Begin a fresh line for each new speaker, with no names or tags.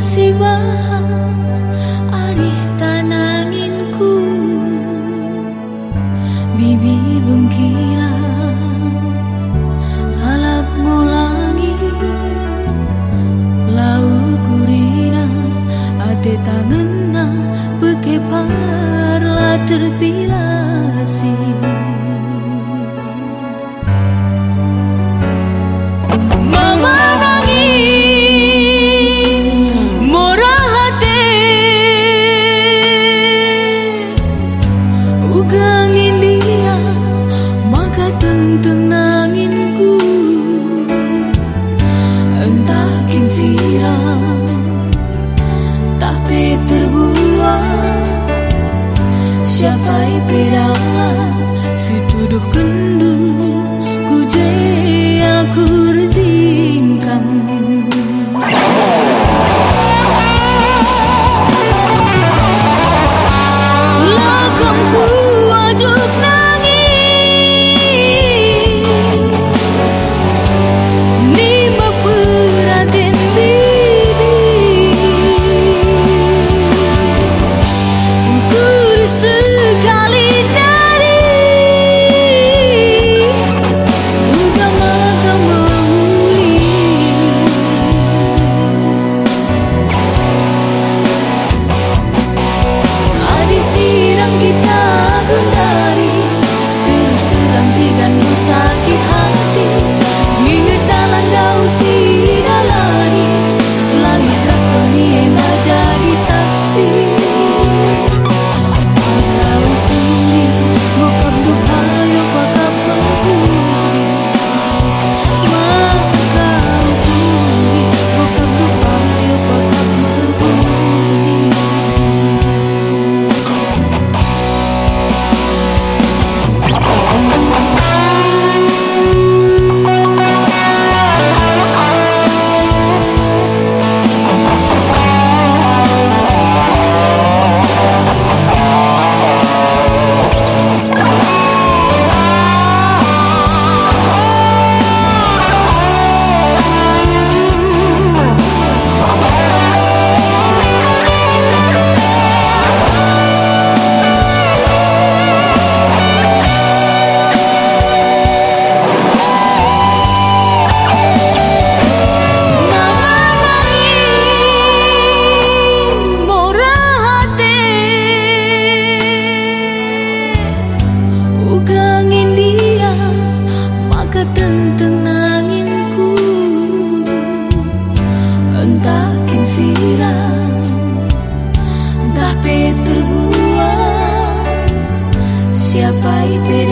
siwang arih tananginku. Bibi bengkilang lalap ngulangi. Lau gurina ate tangan na peke parla terpilang I'll fight be down? ketenteng nanginku. Entah kin sirang Entah pe terbuang Siapa itu